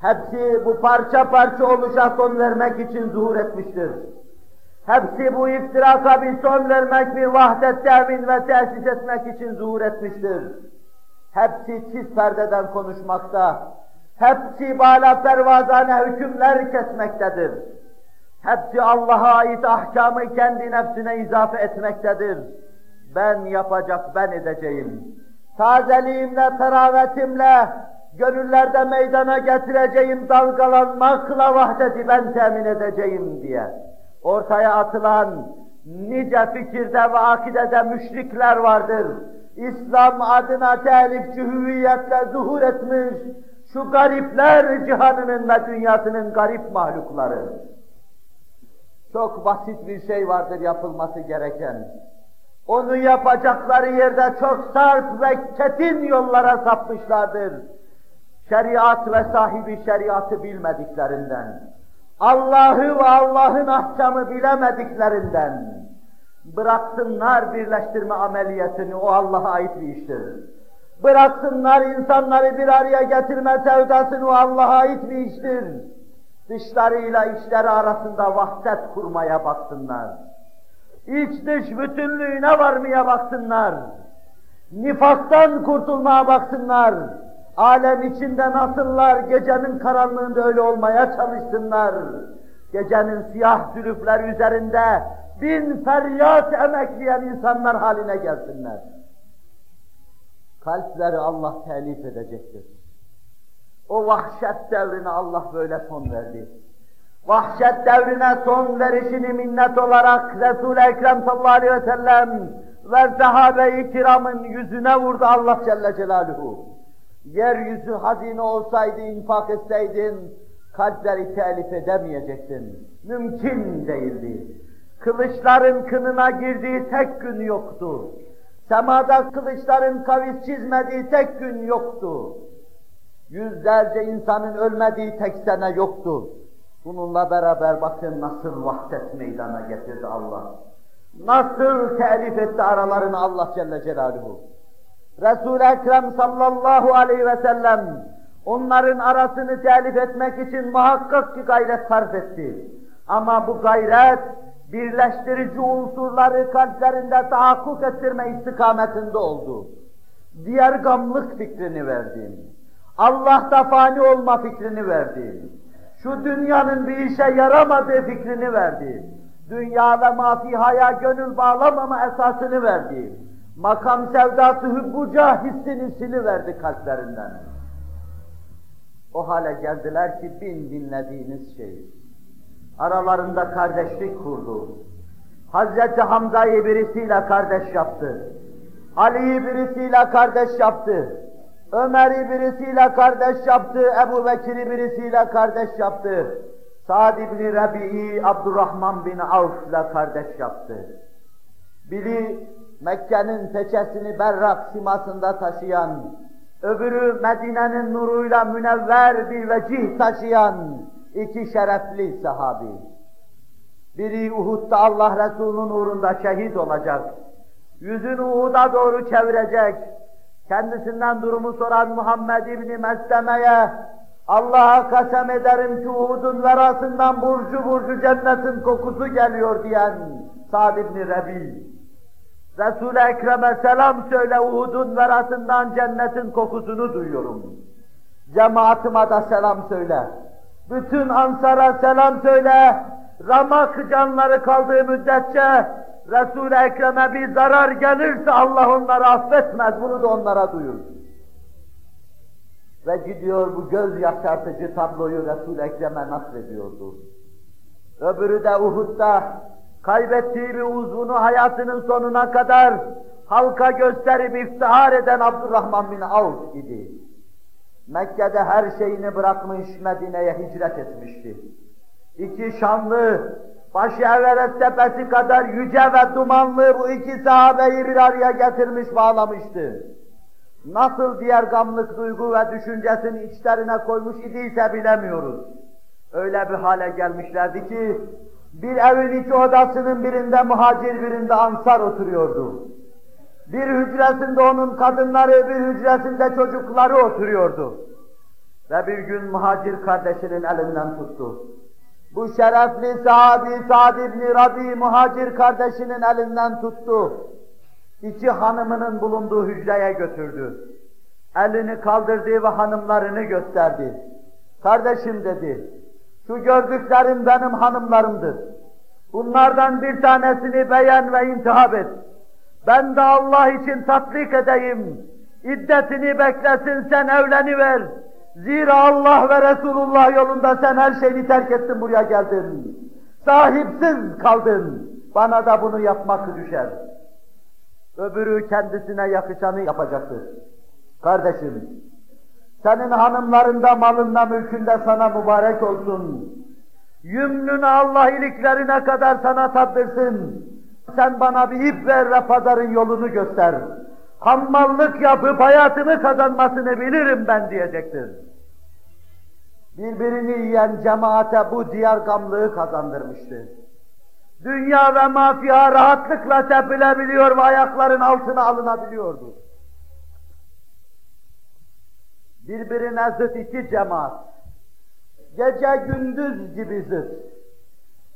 Hepsi bu parça parça oluşa son vermek için zuhur etmiştir. Hepsi bu iftiraka bir son vermek, bir vahdet temin ve tesis etmek için zuhur etmiştir. Hepsi çiz perdeden konuşmakta, hepsi bala pervazane hükümler kesmektedir. Hepsi Allah'a ait ahkamı kendi nefsine izafe etmektedir. Ben yapacak, ben edeceğim. Tazeliğimle, teravetimle, gönüllerde meydana getireceğim dalgalanmakla vahdeti ben temin edeceğim diye. Ortaya atılan nice fikirde ve akidede müşrikler vardır. İslam adına telifçi hüviyetle zuhur etmiş, şu garipler cihanının ve dünyasının garip mahlukları. Çok basit bir şey vardır yapılması gereken. Onu yapacakları yerde çok sarp ve çetin yollara sapmışlardır. Şeriat ve sahibi şeriatı bilmediklerinden. Allah'ı ve Allah'ın ahkamı bilemediklerinden. Bıraksınlar birleştirme ameliyatını, o Allah'a ait bir iştir. Bıraksınlar insanları bir araya getirme sevdasını, o Allah'a ait bir iştir. Dışlarıyla içleri arasında vahdet kurmaya baksınlar. İç dış bütünlüğüne varmaya baksınlar. Nifaktan kurtulmaya baksınlar. Alem içinde nasıllar, gecenin karanlığında öyle olmaya çalışsınlar. Gecenin siyah zülüfler üzerinde bin feryat emekleyen insanlar haline gelsinler. Kalpleri Allah telif edecektir. O vahşet devrine Allah böyle son verdi. Vahşet devrine son verişini minnet olarak Resul-i Ekrem sallallahu aleyhi ve sellem ve sahabe-i kiramın yüzüne vurdu Allah Celle Celaluhu. Yeryüzü hazine olsaydı, infak etseydin, kalpleri telif edemeyecektin. Mümkün değildi. Kılıçların kınına girdiği tek gün yoktu. Semada kılıçların kavis çizmediği tek gün yoktu. Yüzlerce insanın ölmediği tek sene yoktu. Bununla beraber bakın nasıl vahdet meydana getirdi Allah. Nasıl telif etti aralarını Allah Celle Celaluhu. Resul-i Ekrem sallallahu aleyhi ve sellem onların arasını telif etmek için muhakkak ki gayret sarf etti. Ama bu gayret birleştirici unsurları kalplerinde tahakkuk ettirme istikametinde oldu. Diğer gamlık fikrini verdi. Allah'ta fani olma fikrini verdi. Şu dünyanın bir işe yaramadığı fikrini verdi. Dünya ve mafihaya gönül bağlamama esasını verdi. Makam sevdası hübbuca hissini siliverdi kalplerinden. O hale geldiler ki bin dinlediğiniz şey. Aralarında kardeşlik kurdu. Hazreti Hamza'yı birisiyle kardeş yaptı. Ali'yi birisiyle kardeş yaptı. Ömer'i birisiyle kardeş yaptı, Ebu Bekir'i birisiyle kardeş yaptı. Sa'd ibn Rabi'i Abdurrahman bin Avf'la kardeş yaptı. Biri Mekke'nin teçesini berrak simasında taşıyan, öbürü Medine'nin nuruyla münevver bir vecih taşıyan iki şerefli sahabi. Biri Uhud'da Allah Resulü'nün uğrunda şehit olacak. Yüzünü Uhud'a doğru çevirecek kendisinden durumu soran Muhammed İbni Mesleme'ye Allah'a kasem ederim ki Uhud'un verasından burcu burcu cennetin kokusu geliyor diyen Sa'd İbni Rebi. Resul-i Ekrem'e selam söyle Uhud'un verasından cennetin kokusunu duyuyorum. Cemaatıma da selam söyle. Bütün ansara selam söyle. Ramak canları kaldığı müddetçe Resul-i Ekrem'e bir zarar gelirse Allah onları affetmez, bunu da onlara duyur. Ve gidiyor bu göz yaşartıcı tabloyu Resul-i Ekrem'e naklediyordu. Öbürü de Uhud'da kaybettiği bir uzvunu hayatının sonuna kadar halka gösterip iftihar eden Abdurrahman bin Avf idi. Mekke'de her şeyini bırakmış Medine'ye hicret etmişti. İki şanlı, başı Everest tepesi kadar yüce ve dumanlı bu iki sahabeyi bir araya getirmiş bağlamıştı. Nasıl diğer gamlık duygu ve düşüncesini içlerine koymuş idiyse bilemiyoruz. Öyle bir hale gelmişlerdi ki, bir evin iki odasının birinde muhacir, birinde ansar oturuyordu. Bir hücresinde onun kadınları, bir hücresinde çocukları oturuyordu. Ve bir gün muhacir kardeşinin elinden tuttu. Bu şerefli sahabi Sa'd ibn Rabi muhacir kardeşinin elinden tuttu. İki hanımının bulunduğu hücreye götürdü. Elini kaldırdı ve hanımlarını gösterdi. Kardeşim dedi, Şu gördüklerim benim hanımlarımdır. Bunlardan bir tanesini beğen ve intihap et. Ben de Allah için tatbik edeyim. İddetini beklesin sen evleniver. Zira Allah ve Resulullah yolunda sen her şeyini terk ettin buraya geldin. Sahipsiz kaldın. Bana da bunu yapmak düşer. Öbürü kendisine yakışanı yapacaktır. Kardeşim, senin hanımlarında, malında, mülkünde sana mübarek olsun. Yümnünü Allah iliklerine kadar sana tattırsın. Sen bana bir ip ver ve pazarın yolunu göster. Hammallık yapıp hayatımı kazanmasını bilirim ben diyecektir. Birbirini yiyen cemaate bu diyar gamlığı kazandırmıştı. Dünya ve mafya rahatlıkla tepilebiliyor ve ayakların altına alınabiliyordu. Birbirine zıt iki cemaat, gece gündüz gibi zıt,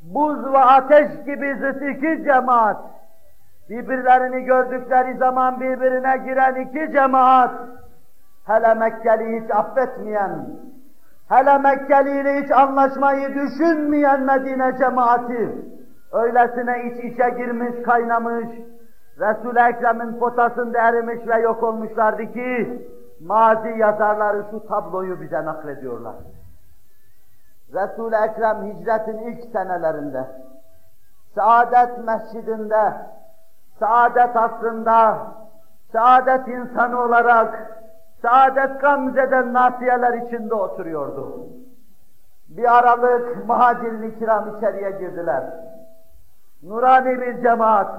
buz ve ateş gibi zıt iki cemaat, birbirlerini gördükleri zaman birbirine giren iki cemaat, hele Mekkeli hiç affetmeyen, hele Mekkeli ile hiç anlaşmayı düşünmeyen Medine cemaati, öylesine iç içe girmiş, kaynamış, Resul-i Ekrem'in potasında erimiş ve yok olmuşlardı ki, mazi yazarları şu tabloyu bize naklediyorlar. Resul-i Ekrem hicretin ilk senelerinde, Saadet Mescidinde, Saadet asrında, Saadet insanı olarak, Saadet gamzeden nasiyeler içinde oturuyordu. Bir aralık muhacir kiram içeriye girdiler. Nurani bir cemaat,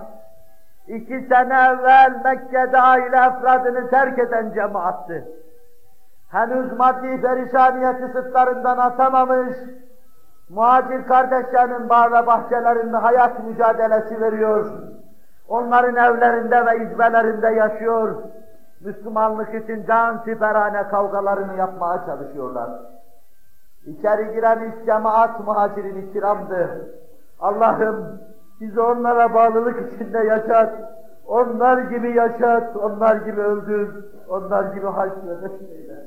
iki sene evvel Mekke'de aile efradını terk eden cemaattı. Henüz maddi perişaniyeti sırtlarından atamamış, muhacir kardeşlerinin bağ ve bahçelerinde hayat mücadelesi veriyor. Onların evlerinde ve izbelerinde yaşıyor. Müslümanlık için can siperhane kavgalarını yapmaya çalışıyorlar. İçeri giren ilk cemaat muhacirin kiramdı. Allah'ım bizi onlara bağlılık içinde yaşat, onlar gibi yaşat, onlar gibi öldür, onlar gibi hac ve eyle.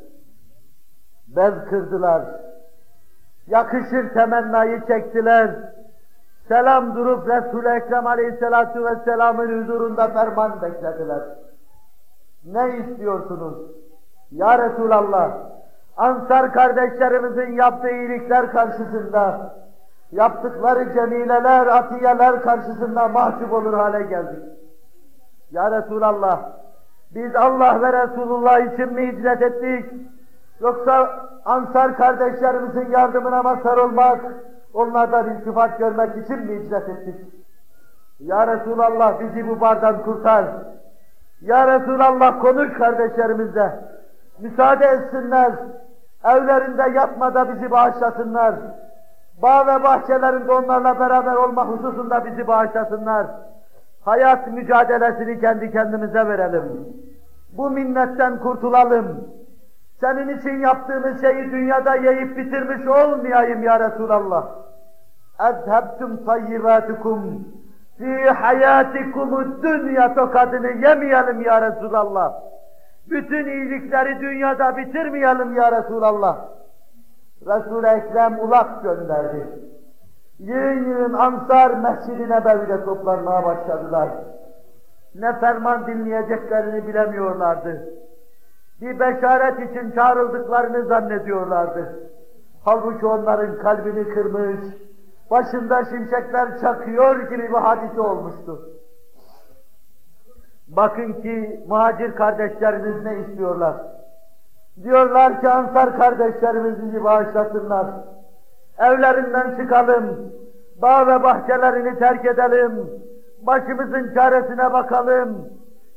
Bez kırdılar, yakışır temennayı çektiler, selam durup Resul-i Ekrem Aleyhisselatü Vesselam'ın huzurunda ferman beklediler. Ne istiyorsunuz? Ya Resulallah, Ansar kardeşlerimizin yaptığı iyilikler karşısında, yaptıkları cemileler, atiyeler karşısında mahcup olur hale geldik. Ya Resulallah, biz Allah ve Resulullah için mi hicret ettik? Yoksa Ansar kardeşlerimizin yardımına mazhar olmak, onlardan iltifat görmek için mi hicret ettik? Ya Resulallah bizi bu bardan kurtar. Ya Resulallah konuş kardeşlerimizle. Müsaade etsinler. Evlerinde yatmada bizi bağışlasınlar. Bağ ve bahçelerinde onlarla beraber olma hususunda bizi bağışlasınlar. Hayat mücadelesini kendi kendimize verelim. Bu minnetten kurtulalım. Senin için yaptığımız şeyi dünyada yiyip bitirmiş olmayayım ya Resulallah. اَذْهَبْتُمْ طَيِّبَاتِكُمْ fi hayatikumud dünya tokadını yemeyelim ya Resulallah. Bütün iyilikleri dünyada bitirmeyelim ya Resulallah. Resul-i Ekrem ulak gönderdi. Yığın yığın Ansar Mescid-i toplanmaya başladılar. Ne ferman dinleyeceklerini bilemiyorlardı. Bir beşaret için çağrıldıklarını zannediyorlardı. Halbuki onların kalbini kırmış, başında şimşekler çakıyor gibi bir hadise olmuştu. Bakın ki muhacir kardeşlerimiz ne istiyorlar? Diyorlar ki Ansar kardeşlerimiz bizi bağışlasınlar. Evlerinden çıkalım, bağ ve bahçelerini terk edelim, başımızın çaresine bakalım,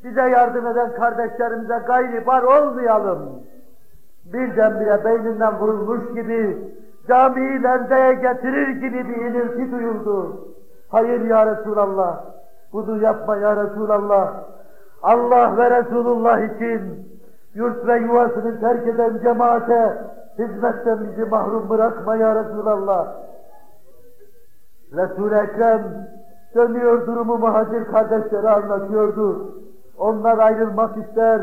bize yardım eden kardeşlerimize gayri bar olmayalım. Birdenbire beyninden vurulmuş gibi, camiyi lerzeye getirir gibi bir inilti duyuldu. Hayır ya Resulallah, bunu yapma ya Resulallah. Allah ve Resulullah için yurt ve yuvasını terk eden cemaate hizmetten bizi mahrum bırakma ya Resulallah. Resul-i Ekrem dönüyor durumu muhacir kardeşlere anlatıyordu. Onlar ayrılmak ister,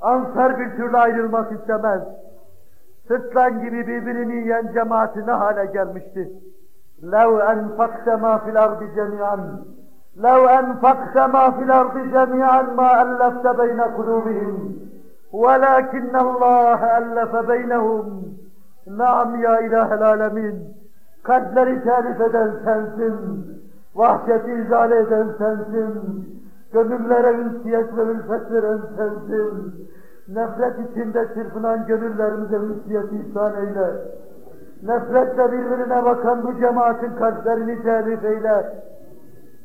Ansar bir türlü ayrılmak istemez. sırtlan gibi birbirini yiyen cemaati ne hale gelmişti? لَوْ أَنْفَقْتَ مَا فِي الْأَرْضِ جَمِيعًا لَوْ أَنْفَقْتَ مَا فِي الْأَرْضِ جَمِيعًا مَا أَلَّفْتَ بَيْنَ قُلُوبِهِمْ وَلَكِنَّ اللّٰهَ أَلَّفَ بَيْنَهُمْ Naam ya ilahel alemin, kalpleri telif eden sensin, vahşeti izale eden sensin, gönüllere ünsiyet ve ülfet veren sensin, nefret içinde çırpınan gönüllerimize ünsiyet ihsan eyle, nefretle birbirine bakan bu cemaatin kalplerini telif eyle,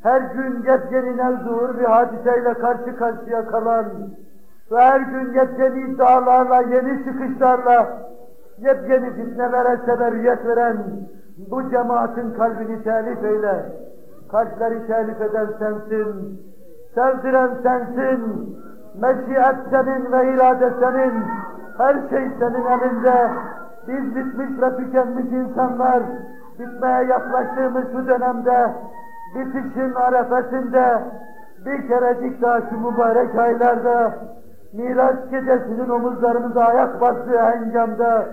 her gün yepyeni nevzuhur bir hadiseyle karşı karşıya kalan ve her gün yepyeni iddialarla, yeni çıkışlarla, yepyeni fitnelere sebebiyet veren bu cemaatin kalbini telif eyle. Kalpleri telif eden sensin, sevdiren sensin, meşiyet senin ve irade senin, her şey senin elinde. Biz bitmiş ve tükenmiş insanlar, bitmeye yaklaştığımız şu dönemde, bitişin arefesinde, bir kerecik daha şu mübarek aylarda, Miraç gecesinin omuzlarımıza ayak bastığı hengamda,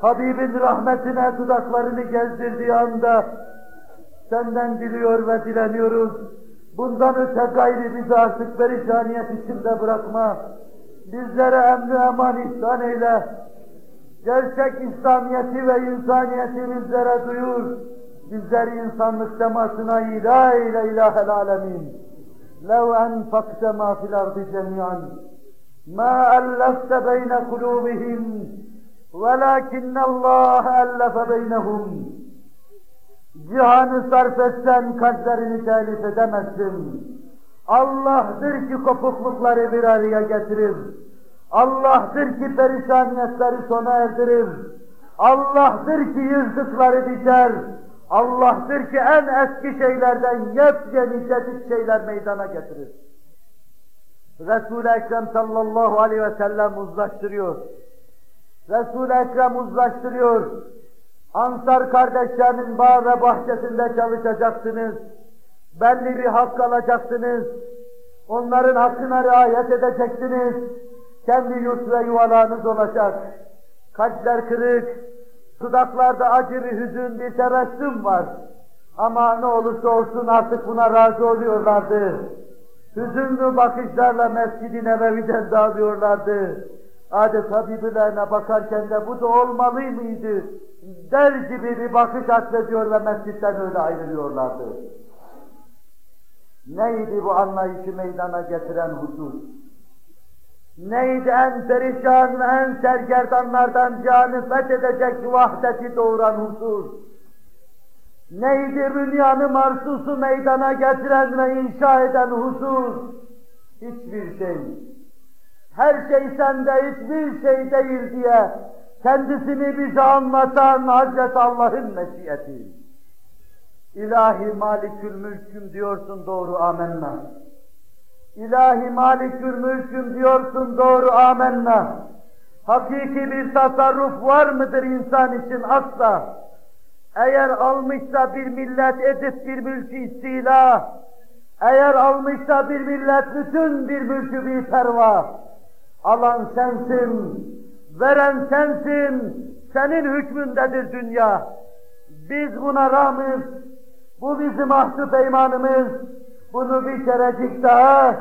Habibin rahmetine dudaklarını gezdirdiği anda, senden diliyor ve dileniyoruz. Bundan öte gayri bizi artık perişaniyet içinde bırakma. Bizlere emri eman ihsan eyle. Gerçek İslamiyeti ve insaniyeti bizlere duyur. Bizleri insanlık semasına ilah eyle ilahel alemin. لَوْ أَنْفَقْتَ مَا فِي الْأَرْضِ جَمِيعًا مَا أَلَّفْتَ بَيْنَ قُلُوبِهِمْ وَلَكِنَّ اللّٰهَ أَلَّفَ بَيْنَهُمْ Cihanı sarf etsen kalplerini telif edemezsin. Allah'tır ki kopuklukları bir araya getirir. Allah'tır ki perişaniyetleri sona erdirir. Allah'tır ki yırtıkları diker. Allah'tır ki en eski şeylerden yepyeni cedid şeyler meydana getirir. Resul-i Ekrem sallallahu aleyhi ve sellem uzlaştırıyor. Resul-i Ekrem uzlaştırıyor. Ansar kardeşlerinin bağ ve bahçesinde çalışacaksınız. Belli bir hak alacaksınız. Onların hakkına riayet edeceksiniz. Kendi yurt ve yuvalarınız olacak. Kalpler kırık, dudaklarda acı bir hüzün, bir tebessüm var. Ama ne olursa olsun artık buna razı oluyorlardı. Hüzünlü bakışlarla Mescid-i Nebevi'den dağılıyorlardı. Adeta birbirlerine bakarken de bu da olmalı mıydı? Der gibi bir bakış atfediyor ve mescitten öyle ayrılıyorlardı. Neydi bu anlayışı meydana getiren husus? Neydi en perişan ve en sergerdanlardan canı fethedecek vahdeti doğuran husus? Neydi dünyanın marsusu meydana getiren ve inşa eden husus? Hiçbir şey. Her şey sende hiçbir şey değil diye kendisini bize anlatan Hazreti Allah'ın meşiyeti. İlahi malikül mülküm diyorsun doğru amenna. İlahi malikül mülküm diyorsun doğru amenna. Hakiki bir tasarruf var mıdır insan için asla? Eğer almışsa bir millet edip bir mülkü istila, eğer almışsa bir millet bütün bir mülkü bir perva, alan sensin, veren sensin, senin hükmündedir dünya. Biz buna rağmen, bu bizim ahd-ı peymanımız, bunu bir kerecik daha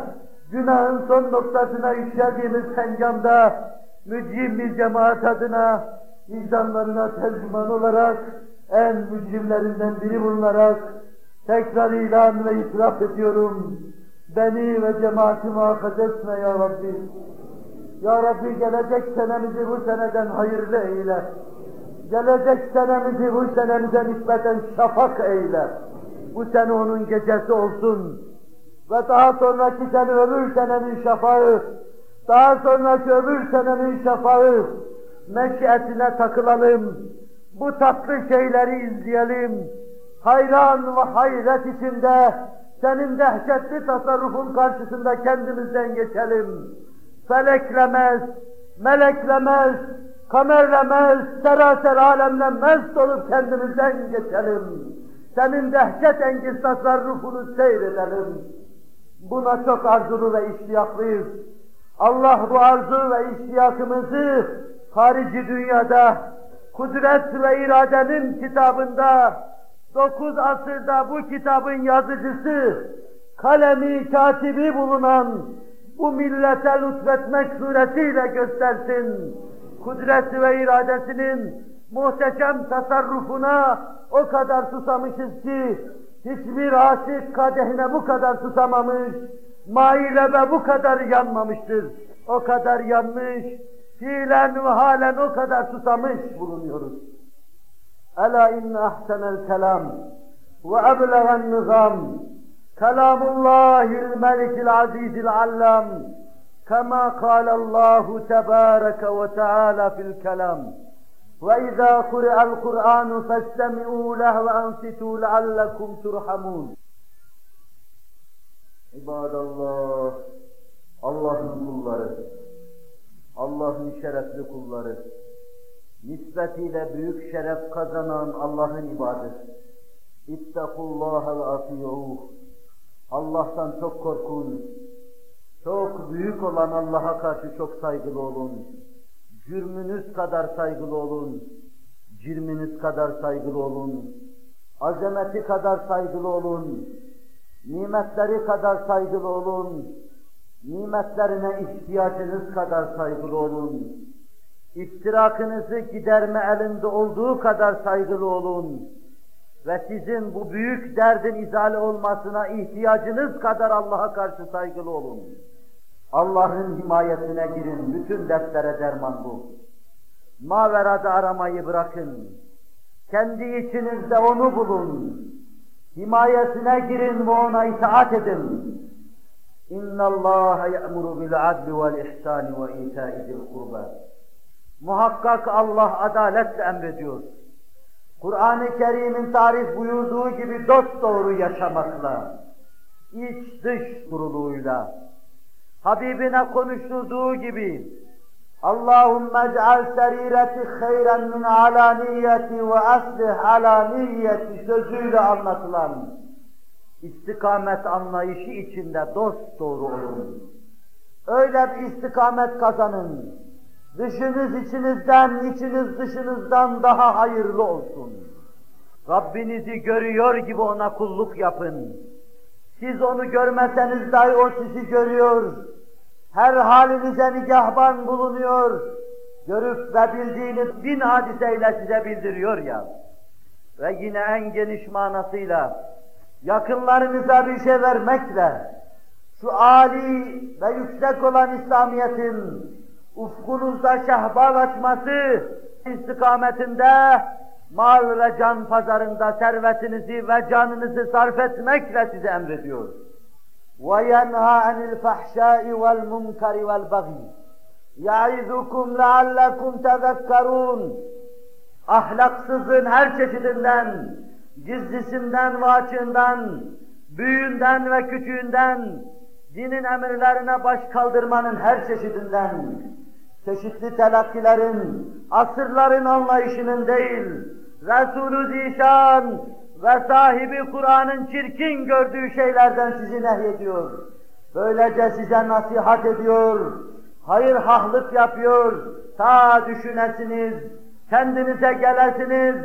günahın son noktasına yükseldiğimiz hengamda mücrim bir cemaat adına vicdanlarına tercüman olarak en mücrimlerinden biri bulunarak tekrar ilan ve itiraf ediyorum. Beni ve cemaati muhafaza etme ya Rabbi. Ya Rabbi gelecek senemizi bu seneden hayırlı eyle. Gelecek senemizi bu senemize nispeten şafak eyle. Bu sene onun gecesi olsun. Ve daha sonraki sene öbür senenin şafağı, daha sonraki öbür senenin şafağı, meşiyetine takılalım. Bu tatlı şeyleri izleyelim. Hayran ve hayret içinde senin dehşetli tasarrufun karşısında kendimizden geçelim. Feleklemez, meleklemez, kamerlemez, seraser alemle mest olup kendimizden geçelim. Senin dehşet engiz tasarrufunu seyredelim. Buna çok arzulu ve iştiyaklıyız. Allah bu arzu ve iştiyakımızı harici dünyada kudret ve iradenin kitabında dokuz asırda bu kitabın yazıcısı, kalemi katibi bulunan bu millete lütfetmek suretiyle göstersin. Kudreti ve iradesinin muhteşem tasarrufuna o kadar susamışız ki hiçbir aşık kadehine bu kadar susamamış, mailebe bu kadar yanmamıştır. O kadar yanmış, fiilen ve halen o kadar susamış bulunuyoruz. Ela inne ahsenel kelam ve eblegan nizam kelamullahil melikil azizil allam كما قال الله تبارك وتعالى في الكلام وإذا قرأ القرآن فاستمعوا له وأنصتوا لعلكم ترحمون عباد الله Allah'ın kulları, Allah'ın şerefli kulları, nispetiyle büyük şeref kazanan Allah'ın ibadet. İttakullaha ve ati'uh. Allah'tan çok korkun. Çok büyük olan Allah'a karşı çok saygılı olun. Cürmünüz kadar saygılı olun. Cirminiz kadar saygılı olun. Azameti kadar saygılı olun. Nimetleri kadar saygılı olun. Nimetlerine ihtiyacınız kadar saygılı olun. İftirakınızı giderme elinde olduğu kadar saygılı olun. Ve sizin bu büyük derdin izale olmasına ihtiyacınız kadar Allah'a karşı saygılı olun. Allah'ın himayesine girin. Bütün dertlere derman bu. Maverada aramayı bırakın. Kendi içinizde onu bulun. Himayesine girin ve ona itaat edin. Bil adli vel ihsani ve ita'i zil kurba. Muhakkak Allah adaletle emrediyor. Kur'an-ı Kerim'in tarif buyurduğu gibi dost doğru yaşamakla, iç dış kuruluğuyla, Habibine konuşturduğu gibi Allahümme ec'al serireti hayren min alaniyeti ve aslih alaniyeti sözüyle anlatılan istikamet anlayışı içinde dost doğru olun. Öyle bir istikamet kazanın. Dışınız içinizden, içiniz dışınızdan daha hayırlı olsun. Rabbinizi görüyor gibi ona kulluk yapın. Siz onu görmeseniz dahi o sizi görüyor. Her halinize nigahban bulunuyor. Görüp ve bildiğiniz bin hadiseyle size bildiriyor ya. Ve yine en geniş manasıyla yakınlarınıza bir şey vermekle şu âli ve yüksek olan İslamiyet'in ufkunuzda şehbal açması istikametinde mal ve can pazarında servetinizi ve canınızı sarf etmekle size emrediyor. وَيَنْهَا عَنِ الْفَحْشَاءِ وَالْمُنْكَرِ وَالْبَغِيِ يَعِذُكُمْ لَعَلَّكُمْ تَذَكَّرُونَ Ahlaksızlığın her çeşidinden, gizlisinden ve açığından, büyüğünden ve küçüğünden, dinin emirlerine baş kaldırmanın her çeşidinden, çeşitli telakkilerin, asırların anlayışının değil, Resulü Zişan ve sahibi Kur'an'ın çirkin gördüğü şeylerden sizi nehyediyor. Böylece size nasihat ediyor, hayır hahlık yapıyor, ta düşünesiniz, kendinize gelesiniz,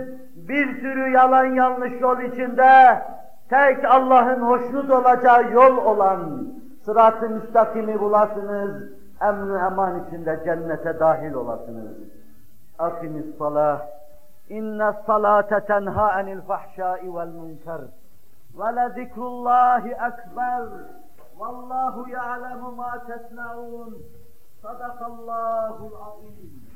bir sürü yalan yanlış yol içinde, tek Allah'ın hoşnut olacağı yol olan sırat-ı müstakimi bulasınız, emn eman içinde cennete dahil olasınız. Akimis salah. İnne salate tenha anil fahşai vel münker. Ve le zikrullahi ekber. Vallahu ya'lemu ma tesna'un. Sadakallahul azim.